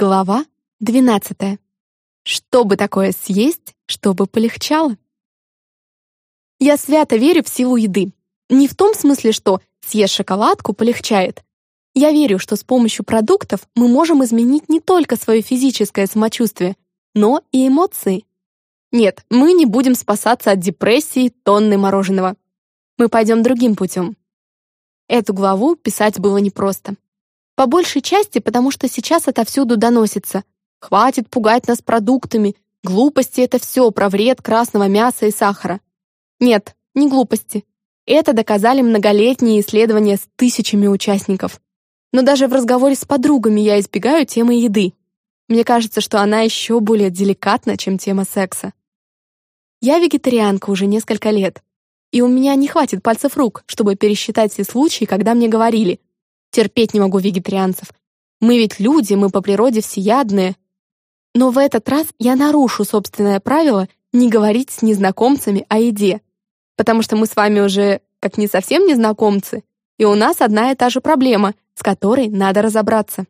Глава 12. Что бы такое съесть, чтобы полегчало? Я свято верю в силу еды. Не в том смысле, что съешь шоколадку полегчает. Я верю, что с помощью продуктов мы можем изменить не только свое физическое самочувствие, но и эмоции. Нет, мы не будем спасаться от депрессии тонны мороженого. Мы пойдем другим путем. Эту главу писать было непросто. По большей части, потому что сейчас отовсюду доносится. Хватит пугать нас продуктами. Глупости — это все про вред красного мяса и сахара. Нет, не глупости. Это доказали многолетние исследования с тысячами участников. Но даже в разговоре с подругами я избегаю темы еды. Мне кажется, что она еще более деликатна, чем тема секса. Я вегетарианка уже несколько лет, и у меня не хватит пальцев рук, чтобы пересчитать все случаи, когда мне говорили Терпеть не могу вегетарианцев. Мы ведь люди, мы по природе всеядные. Но в этот раз я нарушу собственное правило не говорить с незнакомцами о еде, потому что мы с вами уже как не совсем незнакомцы, и у нас одна и та же проблема, с которой надо разобраться.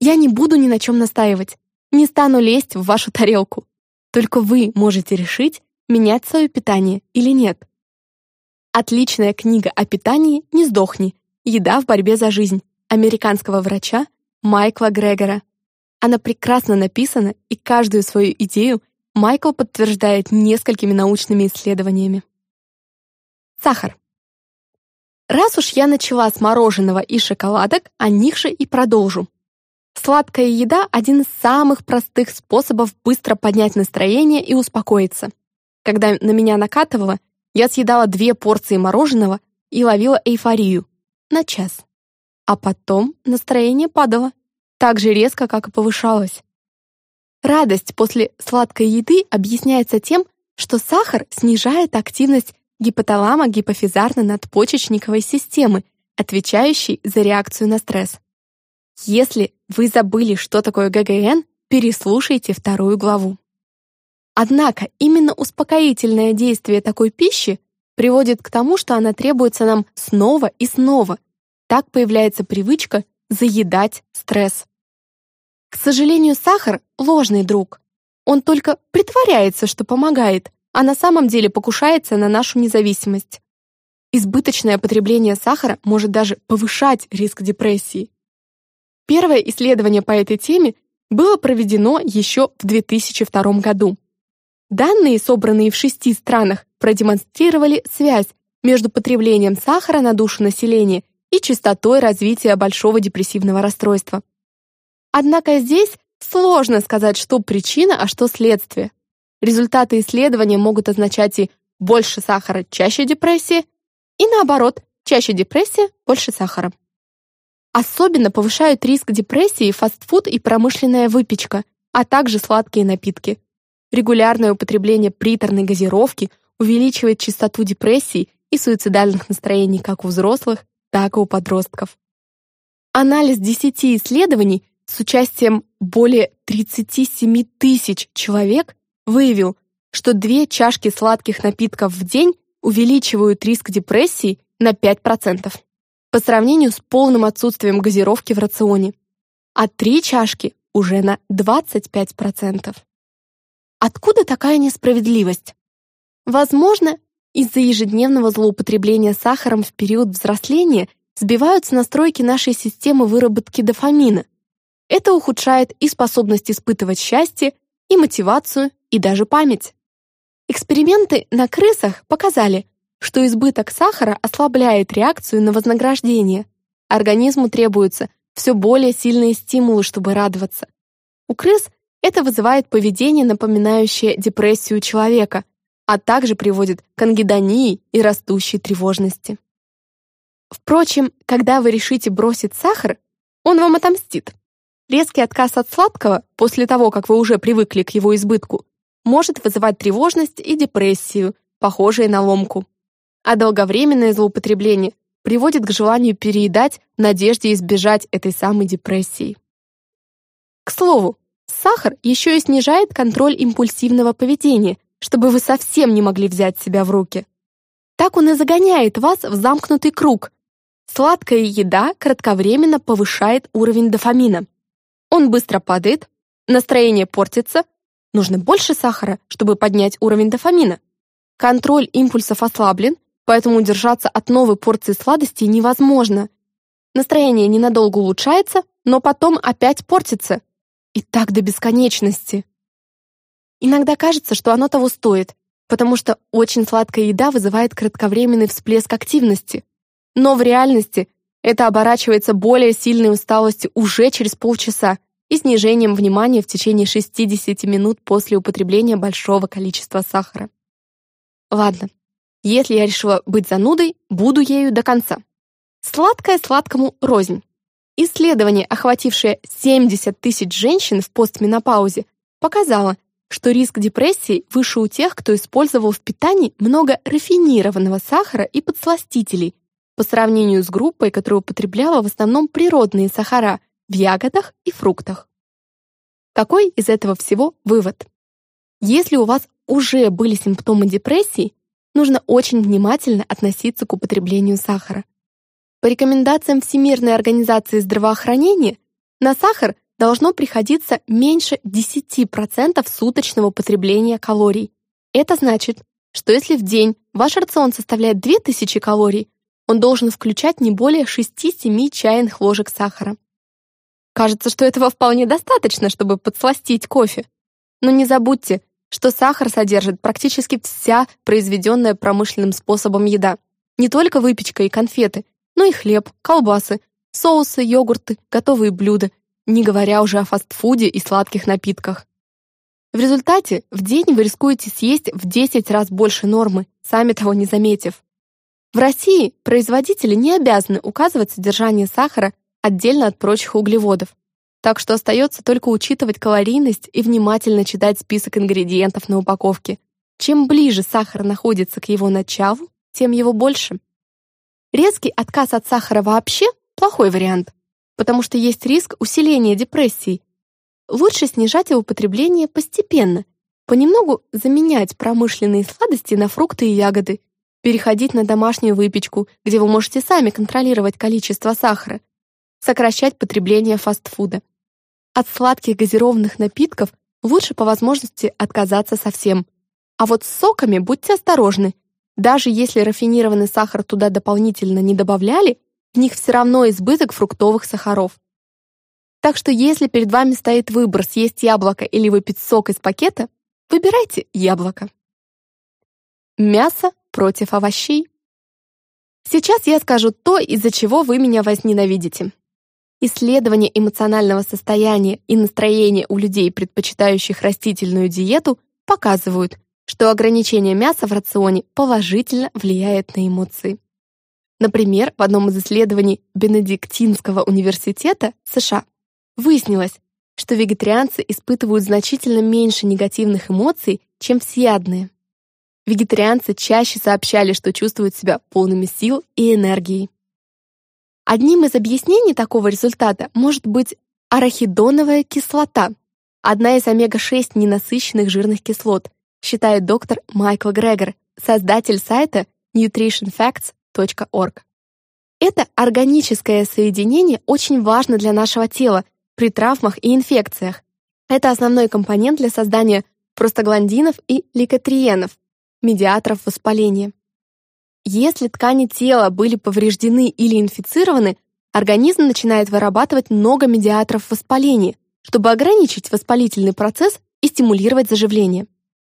Я не буду ни на чем настаивать, не стану лезть в вашу тарелку. Только вы можете решить, менять свое питание или нет. Отличная книга о питании «Не сдохни» «Еда в борьбе за жизнь» американского врача Майкла Грегора. Она прекрасно написана, и каждую свою идею Майкл подтверждает несколькими научными исследованиями. Сахар. Раз уж я начала с мороженого и шоколадок, о них же и продолжу. Сладкая еда — один из самых простых способов быстро поднять настроение и успокоиться. Когда на меня накатывало, я съедала две порции мороженого и ловила эйфорию на час. А потом настроение падало, так же резко, как и повышалось. Радость после сладкой еды объясняется тем, что сахар снижает активность гипоталамо-гипофизарно-надпочечниковой системы, отвечающей за реакцию на стресс. Если вы забыли, что такое ГГН, переслушайте вторую главу. Однако именно успокоительное действие такой пищи приводит к тому, что она требуется нам снова и снова. Так появляется привычка заедать стресс. К сожалению, сахар — ложный друг. Он только притворяется, что помогает, а на самом деле покушается на нашу независимость. Избыточное потребление сахара может даже повышать риск депрессии. Первое исследование по этой теме было проведено еще в 2002 году. Данные, собранные в шести странах, продемонстрировали связь между потреблением сахара на душу населения и частотой развития большого депрессивного расстройства. Однако здесь сложно сказать, что причина, а что следствие. Результаты исследования могут означать и больше сахара, чаще депрессия, и наоборот, чаще депрессия, больше сахара. Особенно повышают риск депрессии фастфуд и промышленная выпечка, а также сладкие напитки. Регулярное употребление приторной газировки увеличивает частоту депрессий и суицидальных настроений как у взрослых, так и у подростков. Анализ 10 исследований с участием более 37 тысяч человек выявил, что две чашки сладких напитков в день увеличивают риск депрессии на 5% по сравнению с полным отсутствием газировки в рационе, а три чашки уже на 25%. Откуда такая несправедливость? Возможно, из-за ежедневного злоупотребления сахаром в период взросления сбиваются настройки нашей системы выработки дофамина. Это ухудшает и способность испытывать счастье, и мотивацию, и даже память. Эксперименты на крысах показали, что избыток сахара ослабляет реакцию на вознаграждение. Организму требуются все более сильные стимулы, чтобы радоваться. У крыс это вызывает поведение, напоминающее депрессию человека, а также приводит к ангидонии и растущей тревожности. Впрочем, когда вы решите бросить сахар, он вам отомстит. Резкий отказ от сладкого, после того, как вы уже привыкли к его избытку, может вызывать тревожность и депрессию, похожие на ломку. А долговременное злоупотребление приводит к желанию переедать в надежде избежать этой самой депрессии. К слову, Сахар еще и снижает контроль импульсивного поведения, чтобы вы совсем не могли взять себя в руки. Так он и загоняет вас в замкнутый круг. Сладкая еда кратковременно повышает уровень дофамина. Он быстро падает, настроение портится, нужно больше сахара, чтобы поднять уровень дофамина. Контроль импульсов ослаблен, поэтому удержаться от новой порции сладостей невозможно. Настроение ненадолго улучшается, но потом опять портится. И так до бесконечности. Иногда кажется, что оно того стоит, потому что очень сладкая еда вызывает кратковременный всплеск активности. Но в реальности это оборачивается более сильной усталостью уже через полчаса и снижением внимания в течение 60 минут после употребления большого количества сахара. Ладно, если я решила быть занудой, буду ею до конца. Сладкое сладкому рознь. Исследование, охватившее 70 тысяч женщин в постменопаузе, показало, что риск депрессии выше у тех, кто использовал в питании много рафинированного сахара и подсластителей, по сравнению с группой, которая употребляла в основном природные сахара в ягодах и фруктах. Какой из этого всего вывод? Если у вас уже были симптомы депрессии, нужно очень внимательно относиться к употреблению сахара. По рекомендациям Всемирной организации здравоохранения, на сахар должно приходиться меньше 10% суточного потребления калорий. Это значит, что если в день ваш рацион составляет 2000 калорий, он должен включать не более 6-7 чайных ложек сахара. Кажется, что этого вполне достаточно, чтобы подсластить кофе. Но не забудьте, что сахар содержит практически вся произведенная промышленным способом еда. Не только выпечка и конфеты, но и хлеб, колбасы, соусы, йогурты, готовые блюда, не говоря уже о фастфуде и сладких напитках. В результате в день вы рискуете съесть в 10 раз больше нормы, сами того не заметив. В России производители не обязаны указывать содержание сахара отдельно от прочих углеводов, так что остается только учитывать калорийность и внимательно читать список ингредиентов на упаковке. Чем ближе сахар находится к его началу, тем его больше. Резкий отказ от сахара вообще плохой вариант, потому что есть риск усиления депрессии. Лучше снижать его потребление постепенно, понемногу заменять промышленные сладости на фрукты и ягоды, переходить на домашнюю выпечку, где вы можете сами контролировать количество сахара, сокращать потребление фастфуда. От сладких газированных напитков лучше по возможности отказаться совсем. А вот с соками будьте осторожны, даже если рафинированный сахар туда дополнительно не добавляли, в них все равно избыток фруктовых сахаров. Так что если перед вами стоит выбор съесть яблоко или выпить сок из пакета, выбирайте яблоко. Мясо против овощей. Сейчас я скажу то, из-за чего вы меня возненавидите. Исследования эмоционального состояния и настроения у людей, предпочитающих растительную диету, показывают, что ограничение мяса в рационе положительно влияет на эмоции. Например, в одном из исследований Бенедиктинского университета США выяснилось, что вегетарианцы испытывают значительно меньше негативных эмоций, чем всеядные. Вегетарианцы чаще сообщали, что чувствуют себя полными сил и энергии. Одним из объяснений такого результата может быть арахидоновая кислота, одна из омега-6 ненасыщенных жирных кислот, считает доктор Майкл Грегор, создатель сайта nutritionfacts.org. Это органическое соединение очень важно для нашего тела при травмах и инфекциях. Это основной компонент для создания простагландинов и ликотриенов, медиаторов воспаления. Если ткани тела были повреждены или инфицированы, организм начинает вырабатывать много медиаторов воспаления, чтобы ограничить воспалительный процесс и стимулировать заживление.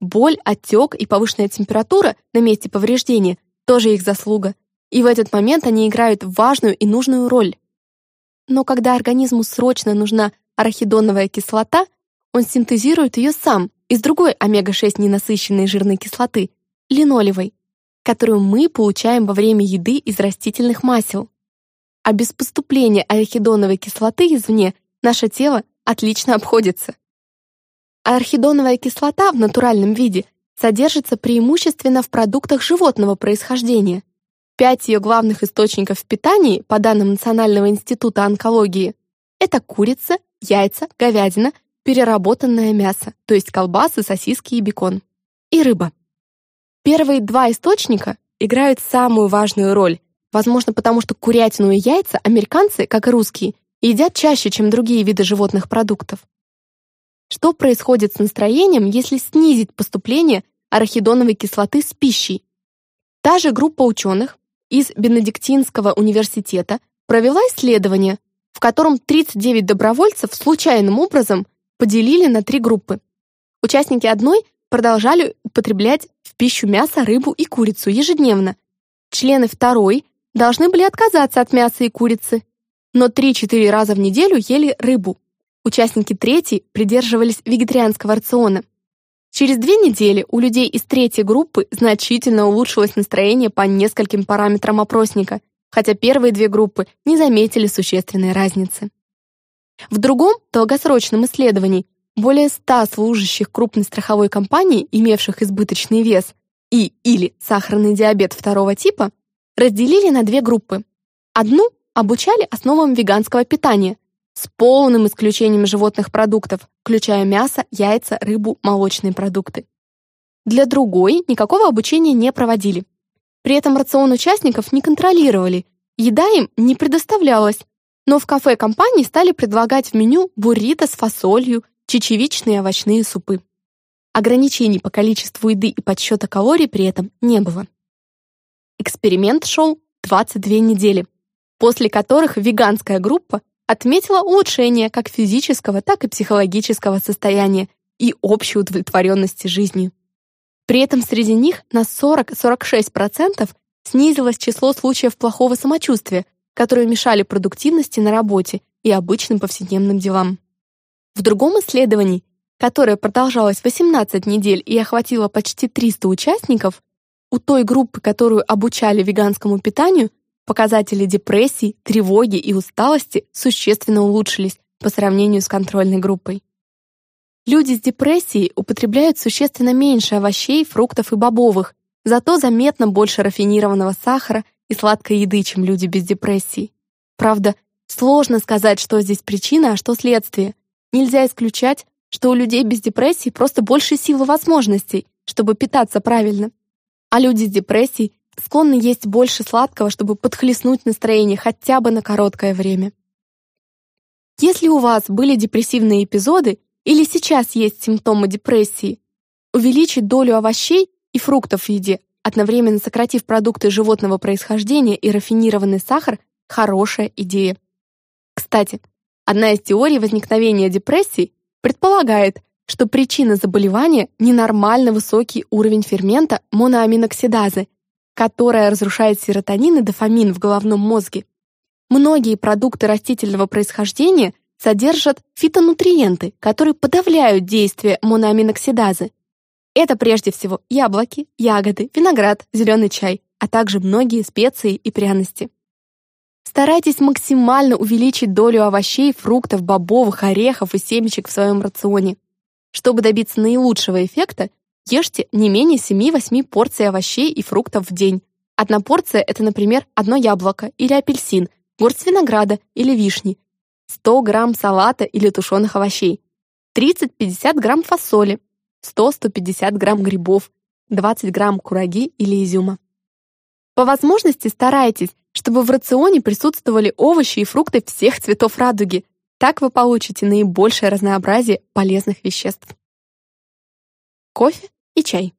Боль, отек и повышенная температура на месте повреждения тоже их заслуга, и в этот момент они играют важную и нужную роль. Но когда организму срочно нужна арахидоновая кислота, он синтезирует ее сам из другой омега-6 ненасыщенной жирной кислоты – линолевой, которую мы получаем во время еды из растительных масел. А без поступления арахидоновой кислоты извне наше тело отлично обходится. Архидоновая кислота в натуральном виде содержится преимущественно в продуктах животного происхождения. Пять ее главных источников в питании, по данным Национального института онкологии, это курица, яйца, говядина, переработанное мясо, то есть колбасы, сосиски и бекон, и рыба. Первые два источника играют самую важную роль, возможно, потому что курятину и яйца американцы, как и русские, едят чаще, чем другие виды животных продуктов. Что происходит с настроением, если снизить поступление арахидоновой кислоты с пищей? Та же группа ученых из Бенедиктинского университета провела исследование, в котором 39 добровольцев случайным образом поделили на три группы. Участники одной продолжали употреблять в пищу мясо, рыбу и курицу ежедневно. Члены второй должны были отказаться от мяса и курицы, но 3-4 раза в неделю ели рыбу. Участники третьей придерживались вегетарианского рациона. Через две недели у людей из третьей группы значительно улучшилось настроение по нескольким параметрам опросника, хотя первые две группы не заметили существенной разницы. В другом долгосрочном исследовании более 100 служащих крупной страховой компании, имевших избыточный вес и или сахарный диабет второго типа, разделили на две группы. Одну обучали основам веганского питания с полным исключением животных продуктов, включая мясо, яйца, рыбу, молочные продукты. Для другой никакого обучения не проводили. При этом рацион участников не контролировали, еда им не предоставлялась, но в кафе компании стали предлагать в меню буррито с фасолью, чечевичные овощные супы. Ограничений по количеству еды и подсчета калорий при этом не было. Эксперимент шел 22 недели, после которых веганская группа отметила улучшение как физического, так и психологического состояния и общей удовлетворенности жизнью. При этом среди них на 40-46% снизилось число случаев плохого самочувствия, которые мешали продуктивности на работе и обычным повседневным делам. В другом исследовании, которое продолжалось 18 недель и охватило почти 300 участников, у той группы, которую обучали веганскому питанию, показатели депрессии, тревоги и усталости существенно улучшились по сравнению с контрольной группой. Люди с депрессией употребляют существенно меньше овощей, фруктов и бобовых, зато заметно больше рафинированного сахара и сладкой еды, чем люди без депрессии. Правда, сложно сказать, что здесь причина, а что следствие. Нельзя исключать, что у людей без депрессии просто больше сил и возможностей, чтобы питаться правильно. А люди с депрессией склонны есть больше сладкого, чтобы подхлестнуть настроение хотя бы на короткое время. Если у вас были депрессивные эпизоды или сейчас есть симптомы депрессии, увеличить долю овощей и фруктов в еде, одновременно сократив продукты животного происхождения и рафинированный сахар – хорошая идея. Кстати, Одна из теорий возникновения депрессии предполагает, что причина заболевания – ненормально высокий уровень фермента моноаминоксидазы, которая разрушает серотонин и дофамин в головном мозге. Многие продукты растительного происхождения содержат фитонутриенты, которые подавляют действие моноаминоксидазы. Это прежде всего яблоки, ягоды, виноград, зеленый чай, а также многие специи и пряности. Старайтесь максимально увеличить долю овощей, фруктов, бобовых, орехов и семечек в своем рационе. Чтобы добиться наилучшего эффекта, ешьте не менее 7-8 порций овощей и фруктов в день. Одна порция – это, например, одно яблоко или апельсин, горсть винограда или вишни, 100 грамм салата или тушеных овощей, 30-50 грамм фасоли, 100-150 грамм грибов, 20 грамм кураги или изюма. По возможности старайтесь чтобы в рационе присутствовали овощи и фрукты всех цветов радуги. Так вы получите наибольшее разнообразие полезных веществ. Кофе и чай.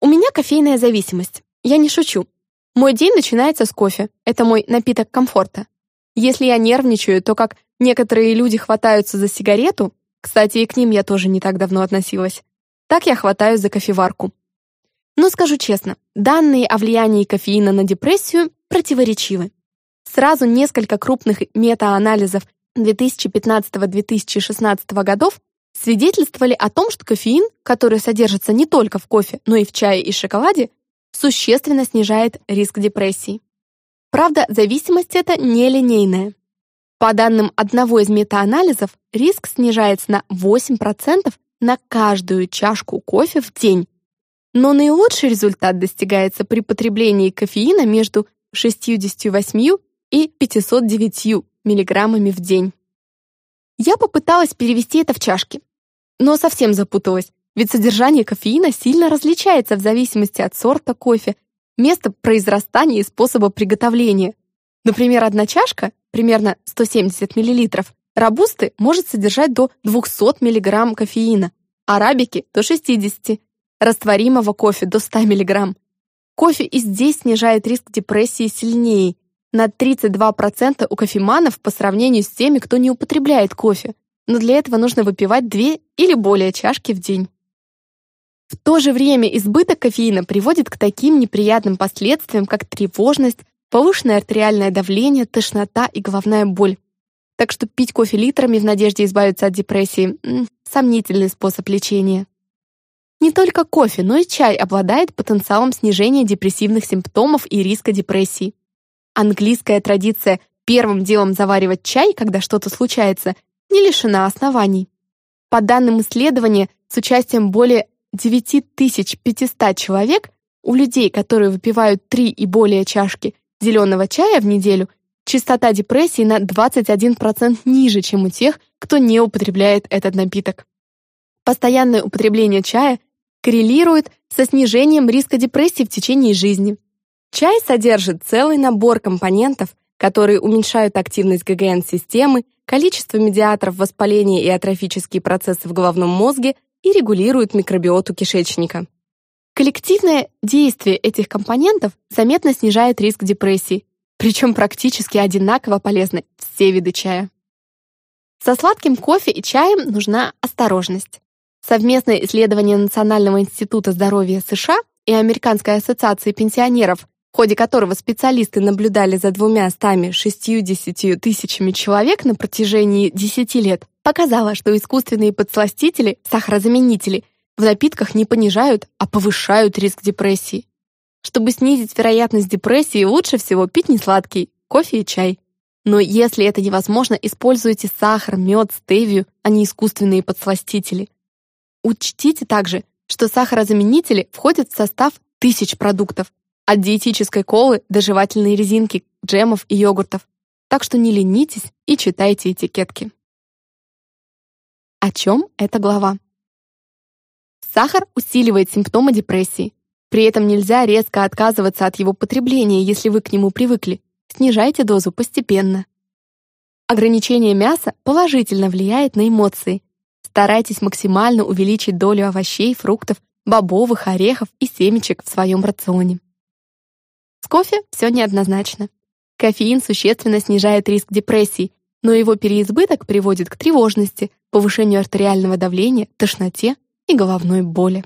У меня кофейная зависимость. Я не шучу. Мой день начинается с кофе. Это мой напиток комфорта. Если я нервничаю, то как некоторые люди хватаются за сигарету, кстати, и к ним я тоже не так давно относилась, так я хватаюсь за кофеварку. Но скажу честно, данные о влиянии кофеина на депрессию противоречивы. Сразу несколько крупных метаанализов 2015-2016 годов свидетельствовали о том, что кофеин, который содержится не только в кофе, но и в чае и шоколаде, существенно снижает риск депрессии. Правда, зависимость эта нелинейная. По данным одного из метаанализов, риск снижается на 8% на каждую чашку кофе в день, но наилучший результат достигается при потреблении кофеина между 68 и 509 миллиграммами в день. Я попыталась перевести это в чашки, но совсем запуталась, ведь содержание кофеина сильно различается в зависимости от сорта кофе, места произрастания и способа приготовления. Например, одна чашка, примерно 170 мл, робусты может содержать до 200 мг кофеина, арабики – до 60, растворимого кофе – до 100 мг. Кофе и здесь снижает риск депрессии сильнее, на 32% у кофеманов по сравнению с теми, кто не употребляет кофе, но для этого нужно выпивать две или более чашки в день. В то же время избыток кофеина приводит к таким неприятным последствиям, как тревожность, повышенное артериальное давление, тошнота и головная боль. Так что пить кофе литрами в надежде избавиться от депрессии – сомнительный способ лечения. Не только кофе, но и чай обладает потенциалом снижения депрессивных симптомов и риска депрессии. Английская традиция первым делом заваривать чай, когда что-то случается, не лишена оснований. По данным исследования, с участием более 9500 человек, у людей, которые выпивают 3 и более чашки зеленого чая в неделю, частота депрессии на 21% ниже, чем у тех, кто не употребляет этот напиток. Постоянное употребление чая коррелирует со снижением риска депрессии в течение жизни. Чай содержит целый набор компонентов, которые уменьшают активность ГГН-системы, количество медиаторов воспаления и атрофические процессы в головном мозге и регулируют микробиоту кишечника. Коллективное действие этих компонентов заметно снижает риск депрессии, причем практически одинаково полезны все виды чая. Со сладким кофе и чаем нужна осторожность. Совместное исследование Национального института здоровья США и Американской ассоциации пенсионеров в ходе которого специалисты наблюдали за двумя стами 60 тысячами человек на протяжении 10 лет, показало, что искусственные подсластители, сахарозаменители, в напитках не понижают, а повышают риск депрессии. Чтобы снизить вероятность депрессии, лучше всего пить несладкий кофе и чай. Но если это невозможно, используйте сахар, мед, стевию, а не искусственные подсластители. Учтите также, что сахарозаменители входят в состав тысяч продуктов, от диетической колы до жевательной резинки, джемов и йогуртов. Так что не ленитесь и читайте этикетки. О чем эта глава? Сахар усиливает симптомы депрессии. При этом нельзя резко отказываться от его потребления, если вы к нему привыкли. Снижайте дозу постепенно. Ограничение мяса положительно влияет на эмоции. Старайтесь максимально увеличить долю овощей, фруктов, бобовых, орехов и семечек в своем рационе. С кофе все неоднозначно. Кофеин существенно снижает риск депрессии, но его переизбыток приводит к тревожности, повышению артериального давления, тошноте и головной боли.